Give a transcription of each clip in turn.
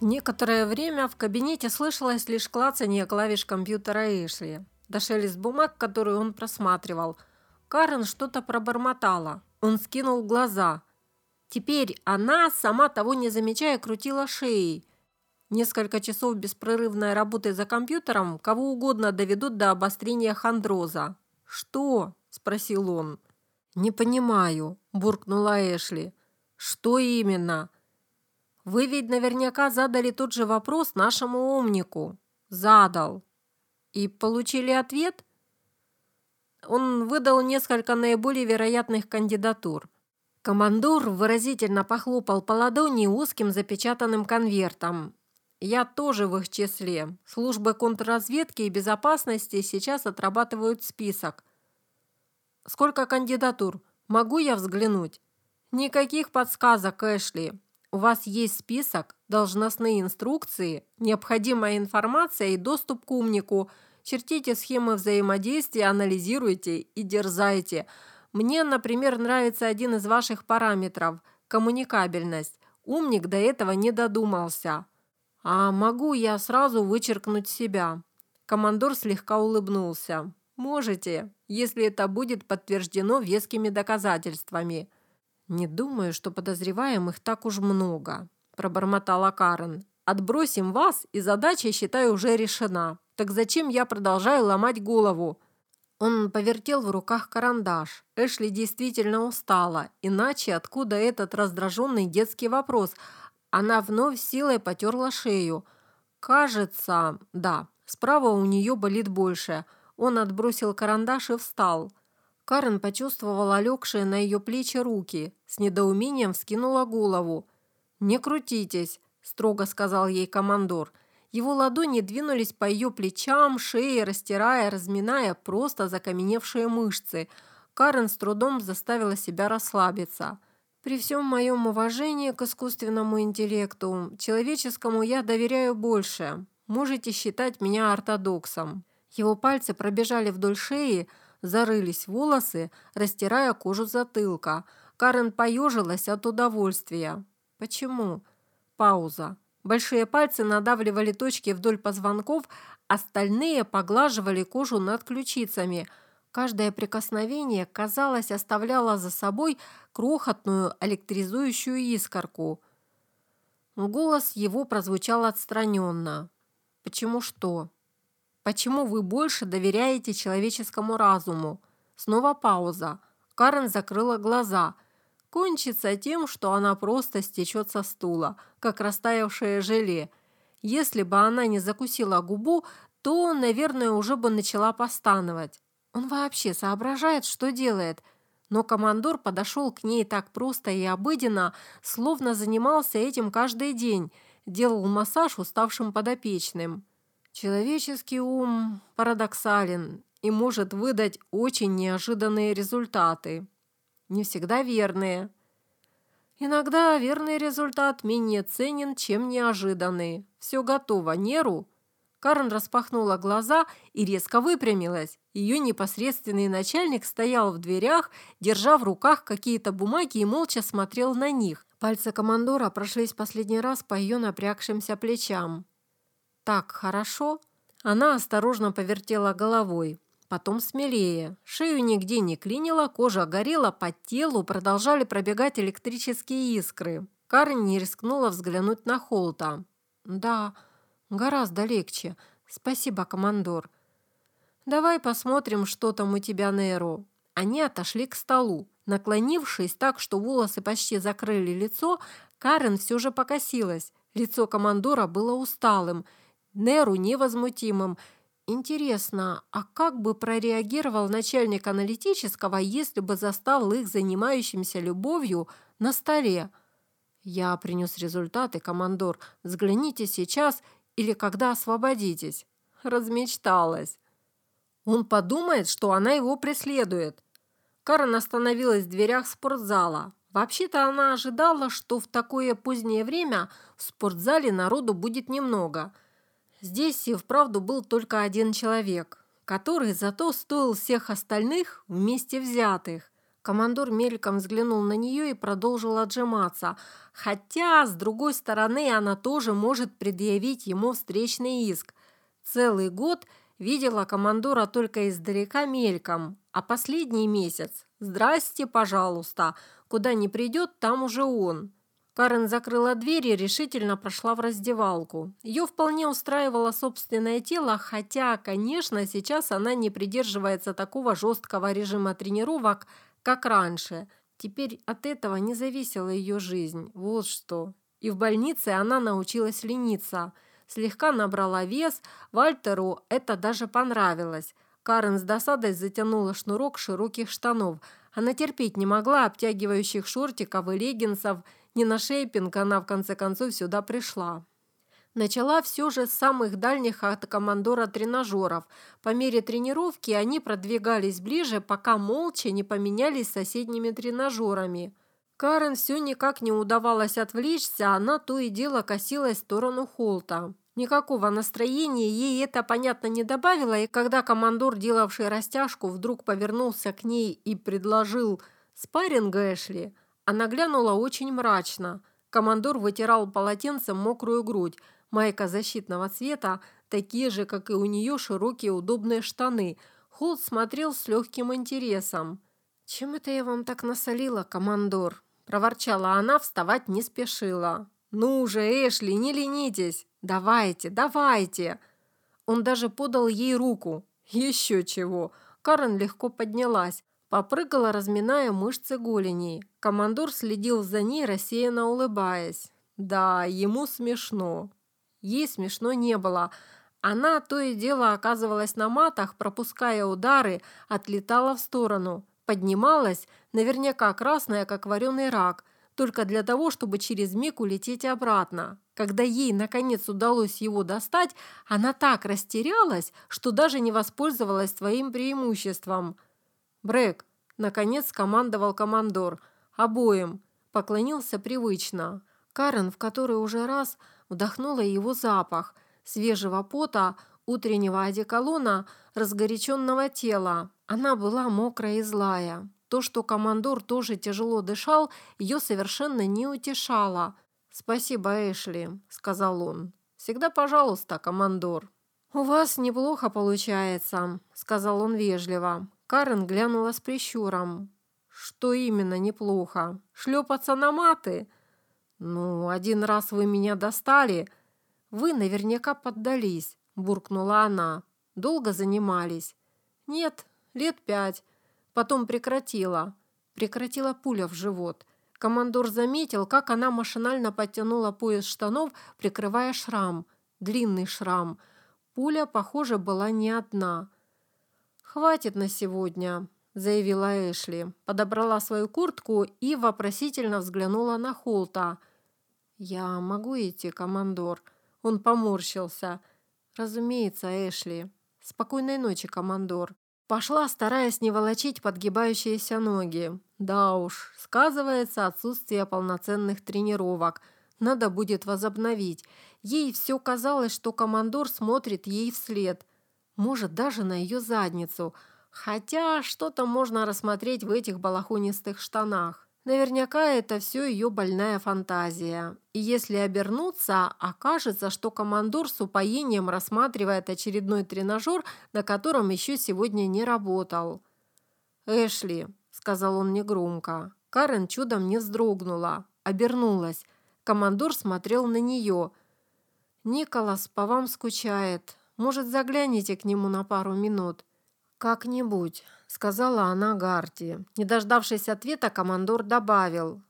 Некоторое время в кабинете слышалось лишь клацанье клавиш компьютера Эшли, да бумаг, которые он просматривал. Карен что-то пробормотала. Он скинул глаза. Теперь она, сама того не замечая, крутила шеей. Несколько часов беспрерывной работы за компьютером кого угодно доведут до обострения хондроза. «Что?» – спросил он. «Не понимаю», – буркнула Эшли. «Что именно?» Вы ведь наверняка задали тот же вопрос нашему умнику. Задал. И получили ответ? Он выдал несколько наиболее вероятных кандидатур. Командор выразительно похлопал по ладони узким запечатанным конвертом. Я тоже в их числе. Службы контрразведки и безопасности сейчас отрабатывают список. Сколько кандидатур? Могу я взглянуть? Никаких подсказок, Эшли. У вас есть список, должностные инструкции, необходимая информация и доступ к умнику. Чертите схемы взаимодействия, анализируйте и дерзайте. Мне, например, нравится один из ваших параметров – коммуникабельность. Умник до этого не додумался. А могу я сразу вычеркнуть себя? Командор слегка улыбнулся. Можете, если это будет подтверждено вескими доказательствами. «Не думаю, что подозреваемых так уж много», – пробормотала Карен. «Отбросим вас, и задача, считаю, уже решена. Так зачем я продолжаю ломать голову?» Он повертел в руках карандаш. Эшли действительно устала, иначе откуда этот раздраженный детский вопрос? Она вновь силой потерла шею. «Кажется, да, справа у нее болит больше». Он отбросил карандаш и встал. Карен почувствовала легшие на ее плечи руки, с недоумением вскинула голову. «Не крутитесь», – строго сказал ей командор. Его ладони двинулись по ее плечам, шее, растирая, разминая просто закаменевшие мышцы. Карен с трудом заставила себя расслабиться. «При всем моем уважении к искусственному интеллекту, человеческому я доверяю больше. Можете считать меня ортодоксом». Его пальцы пробежали вдоль шеи, зарылись волосы, растирая кожу затылка. Карен поежилась от удовольствия. Почему? Пауза. Большие пальцы надавливали точки вдоль позвонков, остальные поглаживали кожу над ключицами. Каждое прикосновение, казалось, оставляло за собой крохотную электризующую искорку. Голос его прозвучал отстраненно. «Почему что?» Почему вы больше доверяете человеческому разуму? Снова пауза. Карен закрыла глаза. Кончится тем, что она просто стечет со стула, как растаявшее желе. Если бы она не закусила губу, то, наверное, уже бы начала постановать. Он вообще соображает, что делает. Но командор подошел к ней так просто и обыденно, словно занимался этим каждый день, делал массаж уставшим подопечным. Человеческий ум парадоксален и может выдать очень неожиданные результаты. Не всегда верные. Иногда верный результат менее ценен, чем неожиданный. Все готово, Неру. Карен распахнула глаза и резко выпрямилась. Ее непосредственный начальник стоял в дверях, держа в руках какие-то бумаги и молча смотрел на них. Пальцы командора прошлись последний раз по ее напрягшимся плечам. «Так хорошо?» Она осторожно повертела головой. Потом смелее. Шею нигде не клинила, кожа горела, по телу продолжали пробегать электрические искры. Карен не рискнула взглянуть на Холта. «Да, гораздо легче. Спасибо, командор». «Давай посмотрим, что там у тебя, Неру». Они отошли к столу. Наклонившись так, что волосы почти закрыли лицо, Карен все же покосилась. Лицо командора было усталым – Неру невозмутимым. Интересно, а как бы прореагировал начальник аналитического, если бы застал их занимающимся любовью на столе? Я принес результаты, командор. Взгляните сейчас или когда освободитесь. Размечталась. Он подумает, что она его преследует. Карен остановилась в дверях спортзала. Вообще-то она ожидала, что в такое позднее время в спортзале народу будет немного – Здесь и вправду был только один человек, который зато стоил всех остальных вместе взятых. Командор мельком взглянул на нее и продолжил отжиматься. Хотя, с другой стороны, она тоже может предъявить ему встречный иск. Целый год видела командора только издалека мельком, а последний месяц «Здрасте, пожалуйста», куда не придет, там уже он. Карен закрыла дверь и решительно прошла в раздевалку. Ее вполне устраивало собственное тело, хотя, конечно, сейчас она не придерживается такого жесткого режима тренировок, как раньше. Теперь от этого не зависела ее жизнь. Вот что. И в больнице она научилась лениться. Слегка набрала вес, Вальтеру это даже понравилось. Карен с досадой затянула шнурок широких штанов. Она терпеть не могла обтягивающих шортиков и леггинсов. Не на шейпинг она в конце концов сюда пришла. Начала все же с самых дальних от командора тренажеров. По мере тренировки они продвигались ближе, пока молча не поменялись соседними тренажерами. Карен все никак не удавалось отвлечься, она то и дело косилась в сторону Холта. Никакого настроения ей это, понятно, не добавило, и когда командор, делавший растяжку, вдруг повернулся к ней и предложил спарринг Эшли, она глянула очень мрачно. Командор вытирал полотенцем мокрую грудь, Майка защитного цвета, такие же, как и у нее, широкие удобные штаны. Холд смотрел с легким интересом. «Чем это я вам так насолила, командор?» Проворчала она, вставать не спешила. «Ну же, Эшли, не ленитесь! Давайте, давайте!» Он даже подал ей руку. Еще чего. Карен легко поднялась. Попрыгала, разминая мышцы голеней. Командор следил за ней, рассеянно улыбаясь. Да, ему смешно. Ей смешно не было. Она то и дело оказывалась на матах, пропуская удары, отлетала в сторону. Поднималась, наверняка красная, как вареный рак, только для того, чтобы через миг улететь обратно. Когда ей, наконец, удалось его достать, она так растерялась, что даже не воспользовалась своим преимуществом. «Брэк», — наконец командовал командор, — «обоим», поклонился привычно. Карен, в который уже раз вдохнула его запах свежего пота, утреннего одеколона, разгоряченного тела. Она была мокрая и злая. То, что командор тоже тяжело дышал, ее совершенно не утешало. «Спасибо, Эшли», — сказал он. «Всегда пожалуйста, командор». «У вас неплохо получается», — сказал он вежливо. Карен глянула с прищуром. «Что именно неплохо? Шлепаться на маты?» «Ну, один раз вы меня достали. Вы наверняка поддались», – буркнула она. «Долго занимались?» «Нет, лет пять. Потом прекратила. Прекратила пуля в живот. Командор заметил, как она машинально подтянула пояс штанов, прикрывая шрам. Длинный шрам. Пуля, похоже, была не одна. «Хватит на сегодня», – заявила Эшли. Подобрала свою куртку и вопросительно взглянула на Холта – «Я могу идти, командор?» Он поморщился. «Разумеется, Эшли. Спокойной ночи, командор». Пошла, стараясь не волочить подгибающиеся ноги. Да уж, сказывается отсутствие полноценных тренировок. Надо будет возобновить. Ей все казалось, что командор смотрит ей вслед. Может, даже на ее задницу. Хотя что-то можно рассмотреть в этих балахонистых штанах. Наверняка это все ее больная фантазия. И если обернуться, окажется, что командор с упоением рассматривает очередной тренажер, на котором еще сегодня не работал. «Эшли», — сказал он негромко. Карен чудом не вздрогнула, обернулась. Командор смотрел на нее. «Николас по вам скучает. Может, загляните к нему на пару минут?» «Как-нибудь», — сказала она Гарти. Не дождавшись ответа, командор добавил.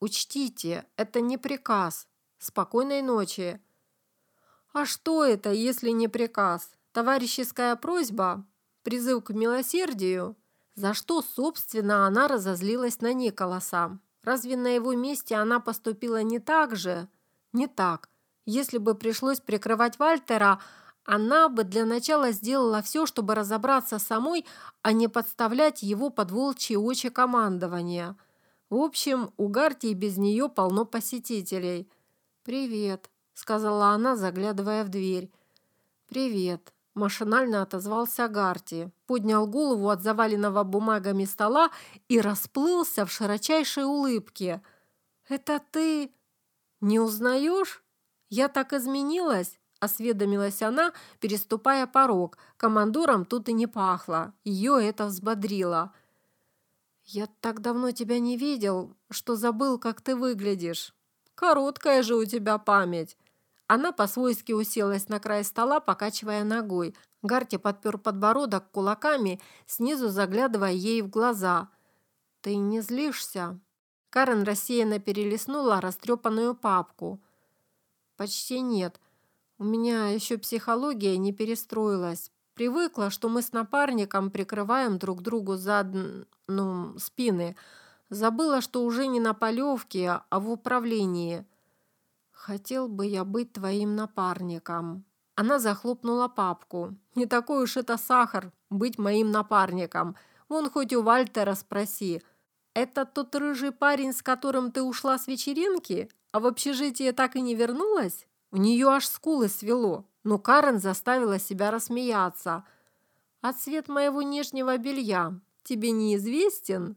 «Учтите, это не приказ. Спокойной ночи». «А что это, если не приказ? Товарищеская просьба? Призыв к милосердию?» За что, собственно, она разозлилась на Николаса? Разве на его месте она поступила не так же? Не так. Если бы пришлось прикрывать Вальтера, она бы для начала сделала все, чтобы разобраться самой, а не подставлять его под волчьи очи командования. В общем, у Гартии без нее полно посетителей. «Привет», — сказала она, заглядывая в дверь. «Привет», Машинально отозвался Гарти, поднял голову от заваленного бумагами стола и расплылся в широчайшей улыбке. «Это ты не узнаешь? Я так изменилась?» – осведомилась она, переступая порог. Командором тут и не пахло. Ее это взбодрило. «Я так давно тебя не видел, что забыл, как ты выглядишь. Короткая же у тебя память. Она по-свойски уселась на край стола, покачивая ногой. Гарти подпер подбородок кулаками, снизу заглядывая ей в глаза. «Ты не злишься?» Карен рассеянно перелистнула растрепанную папку. «Почти нет. У меня еще психология не перестроилась. Привыкла, что мы с напарником прикрываем друг другу зад... ну, спины. Забыла, что уже не на полевке, а в управлении. «Хотел бы я быть твоим напарником». Она захлопнула папку. «Не такой уж это сахар, быть моим напарником. Вон хоть у Вальтера спроси. Это тот рыжий парень, с которым ты ушла с вечеринки? А в общежитие так и не вернулась?» У нее аж скулы свело, но Карен заставила себя рассмеяться. «А цвет моего нижнего белья тебе неизвестен?»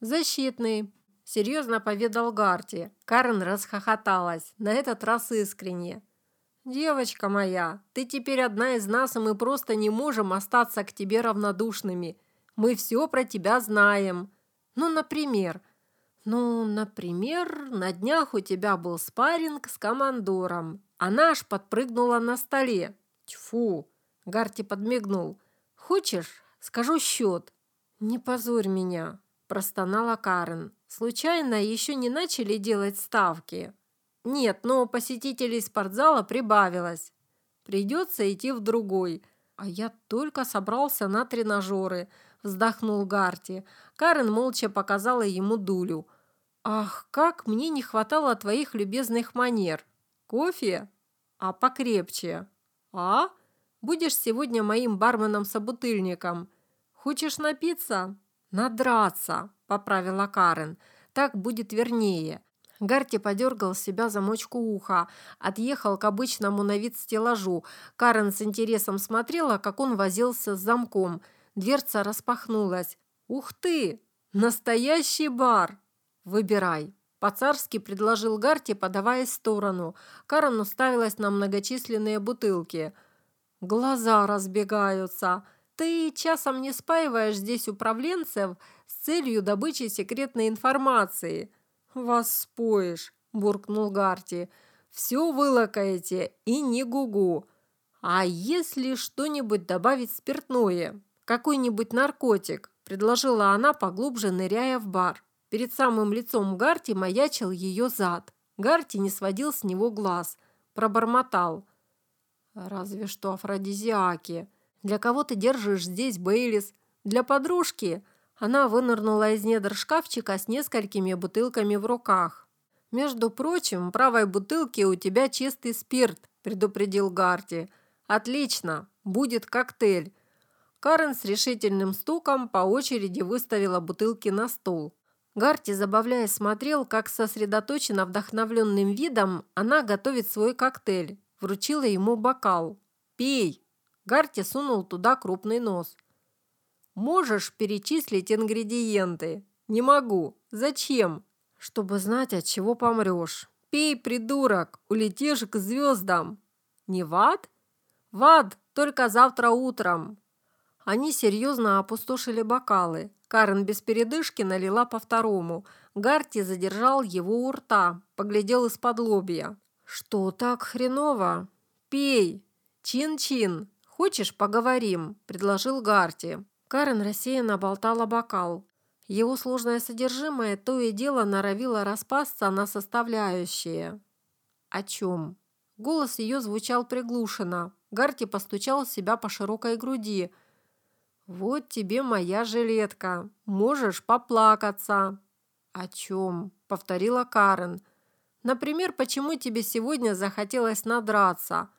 «Защитный», – серьезно поведал Гарти. Карен расхохоталась, на этот раз искренне. «Девочка моя, ты теперь одна из нас, и мы просто не можем остаться к тебе равнодушными. Мы все про тебя знаем. Ну, например...» «Ну, например, на днях у тебя был спарринг с командором. Она аж подпрыгнула на столе. Тьфу!» Гарти подмигнул. «Хочешь, скажу счет?» «Не позорь меня», – простонала Карен. Случайно еще не начали делать ставки? Нет, но посетителей спортзала прибавилось. Придется идти в другой. А я только собрался на тренажеры, вздохнул Гарти. Карен молча показала ему дулю. Ах, как мне не хватало твоих любезных манер. Кофе? А покрепче. А? Будешь сегодня моим барменом-собутыльником. Хочешь напиться? Надраться, поправила Карен. Так будет вернее. Гарти подергал себя замочку уха, отъехал к обычному на вид стеллажу. Карен с интересом смотрела, как он возился с замком. Дверца распахнулась. «Ух ты! Настоящий бар! Выбирай!» По-царски предложил Гарти, подавая в сторону. Карен уставилась на многочисленные бутылки. «Глаза разбегаются!» Ты часом не спаиваешь здесь управленцев с целью добычи секретной информации. Вас споишь, буркнул Гарти. Все вылакаете и не гугу. А если что-нибудь добавить спиртное? Какой-нибудь наркотик? Предложила она, поглубже ныряя в бар. Перед самым лицом Гарти маячил ее зад. Гарти не сводил с него глаз. Пробормотал. «Разве что афродизиаки. Для кого ты держишь здесь Бейлис? Для подружки?» Она вынырнула из недр шкафчика с несколькими бутылками в руках. «Между прочим, в правой бутылке у тебя чистый спирт», – предупредил Гарти. «Отлично, будет коктейль». Карен с решительным стуком по очереди выставила бутылки на стол. Гарти, забавляясь, смотрел, как сосредоточенно вдохновленным видом она готовит свой коктейль. Вручила ему бокал. «Пей!» Гарти сунул туда крупный нос. «Можешь перечислить ингредиенты?» «Не могу. Зачем?» «Чтобы знать, от чего помрешь. Пей, придурок, улетишь к звездам». «Не в ад?» «В ад, только завтра утром». Они серьезно опустошили бокалы. Карен без передышки налила по второму. Гарти задержал его у рта, поглядел из-под лобья. «Что так хреново? Пей! Чин-чин!» «Хочешь, поговорим?» – предложил Гарти. Карен рассеянно болтала бокал. Его сложное содержимое то и дело норовило распасться на составляющие. «О чем?» Голос ее звучал приглушенно. Гарти постучал себя по широкой груди. «Вот тебе моя жилетка. Можешь поплакаться». «О чем?» – повторила Карен. «Например, почему тебе сегодня захотелось надраться?»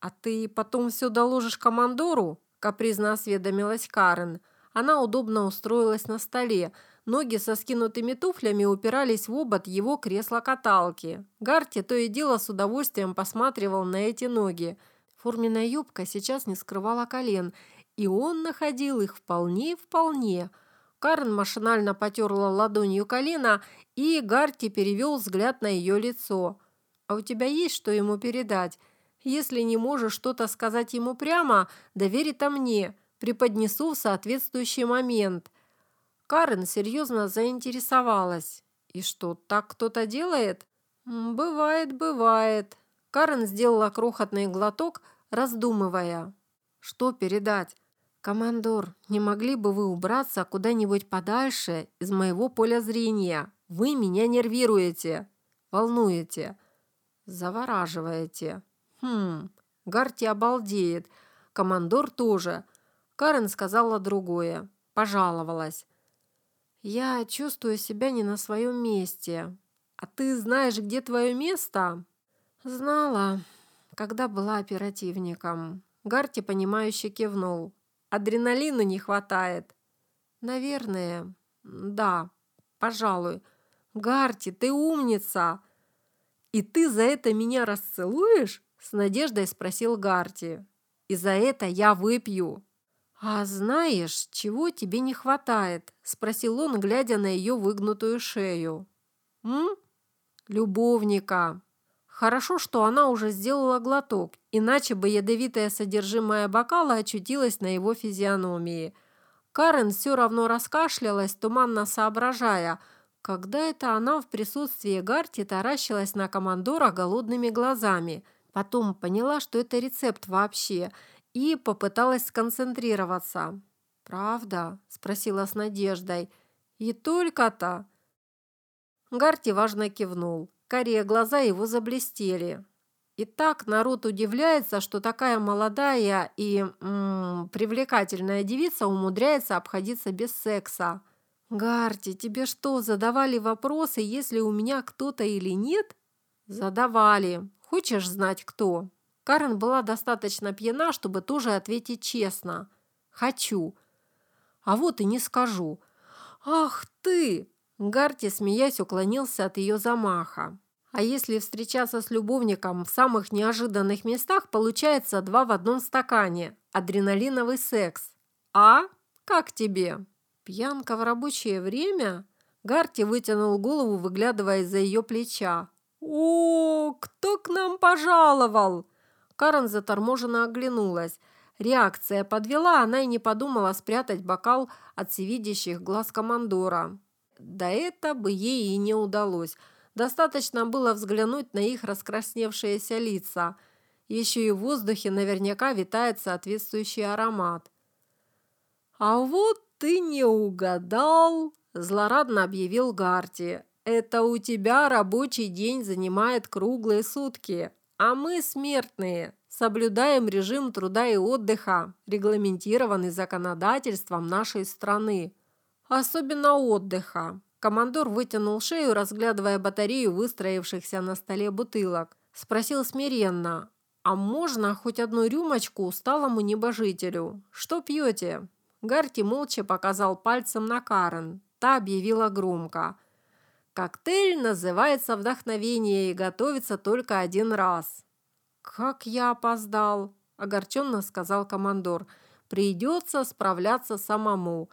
«А ты потом все доложишь командору?» – капризно осведомилась Карен. Она удобно устроилась на столе. Ноги со скинутыми туфлями упирались в обод его кресла-каталки. Гарти то и дело с удовольствием посматривал на эти ноги. Форменная юбка сейчас не скрывала колен, и он находил их вполне-вполне. Карен машинально потерла ладонью колено, и Гарти перевел взгляд на ее лицо. «А у тебя есть что ему передать? Если не можешь что-то сказать ему прямо, доверь это мне, преподнесу в соответствующий момент». Карен серьезно заинтересовалась. «И что, так кто-то делает?» «Бывает, бывает». Карен сделала крохотный глоток, раздумывая. «Что передать?» «Командор, не могли бы вы убраться куда-нибудь подальше из моего поля зрения? Вы меня нервируете, волнуете, завораживаете». «Хм, Гарти обалдеет. Командор тоже». Карен сказала другое, пожаловалась. «Я чувствую себя не на своем месте. А ты знаешь, где твое место?» «Знала, когда была оперативником». Гарти, понимающе кивнул. «Адреналина не хватает». «Наверное. Да, пожалуй. Гарти, ты умница!» «И ты за это меня расцелуешь?» С надеждой спросил Гарти. «И за это я выпью». «А знаешь, чего тебе не хватает?» – спросил он, глядя на ее выгнутую шею. «М? Любовника». Хорошо, что она уже сделала глоток, иначе бы ядовитое содержимое бокала очутилось на его физиономии. Карен все равно раскашлялась, туманно соображая, когда это она в присутствии Гарти таращилась на командора голодными глазами. Потом поняла, что это рецепт вообще – и попыталась сконцентрироваться. «Правда?» – спросила с надеждой. «И только-то?» Гарти важно кивнул. Карие глаза его заблестели. И так народ удивляется, что такая молодая и м -м, привлекательная девица умудряется обходиться без секса. «Гарти, тебе что, задавали вопросы, если у меня кто-то или нет?» «Задавали. Хочешь знать, кто?» Карен была достаточно пьяна, чтобы тоже ответить честно. «Хочу». «А вот и не скажу». «Ах ты!» Гарти, смеясь, уклонился от ее замаха. А если встречаться с любовником в самых неожиданных местах, получается два в одном стакане. Адреналиновый секс. А? Как тебе? Пьянка в рабочее время? Гарти вытянул голову, выглядывая из-за ее плеча. «О, кто к нам пожаловал?» Карен заторможенно оглянулась. Реакция подвела, она и не подумала спрятать бокал от всевидящих глаз командора. Да это бы ей и не удалось. Достаточно было взглянуть на их раскрасневшиеся лица. Еще и в воздухе наверняка витает соответствующий аромат. «А вот ты не угадал!» – злорадно объявил Гарти. «Это у тебя рабочий день занимает круглые сутки, а мы, смертные, соблюдаем режим труда и отдыха, регламентированный законодательством нашей страны. Особенно отдыха. Командор вытянул шею, разглядывая батарею выстроившихся на столе бутылок. Спросил смиренно, «А можно хоть одну рюмочку усталому небожителю? Что пьете?» Гарти молча показал пальцем на Карен. Та объявила громко – Коктейль называется «Вдохновение» и готовится только один раз. «Как я опоздал!» – огорченно сказал командор. «Придется справляться самому».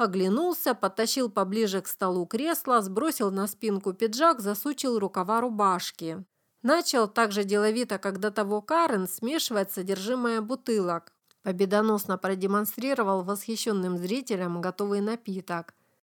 Оглянулся, подтащил поближе к столу кресло, сбросил на спинку пиджак, засучил рукава рубашки. Начал так же деловито, как до того Карен, смешивать содержимое бутылок. Победоносно продемонстрировал восхищенным зрителям готовый напиток –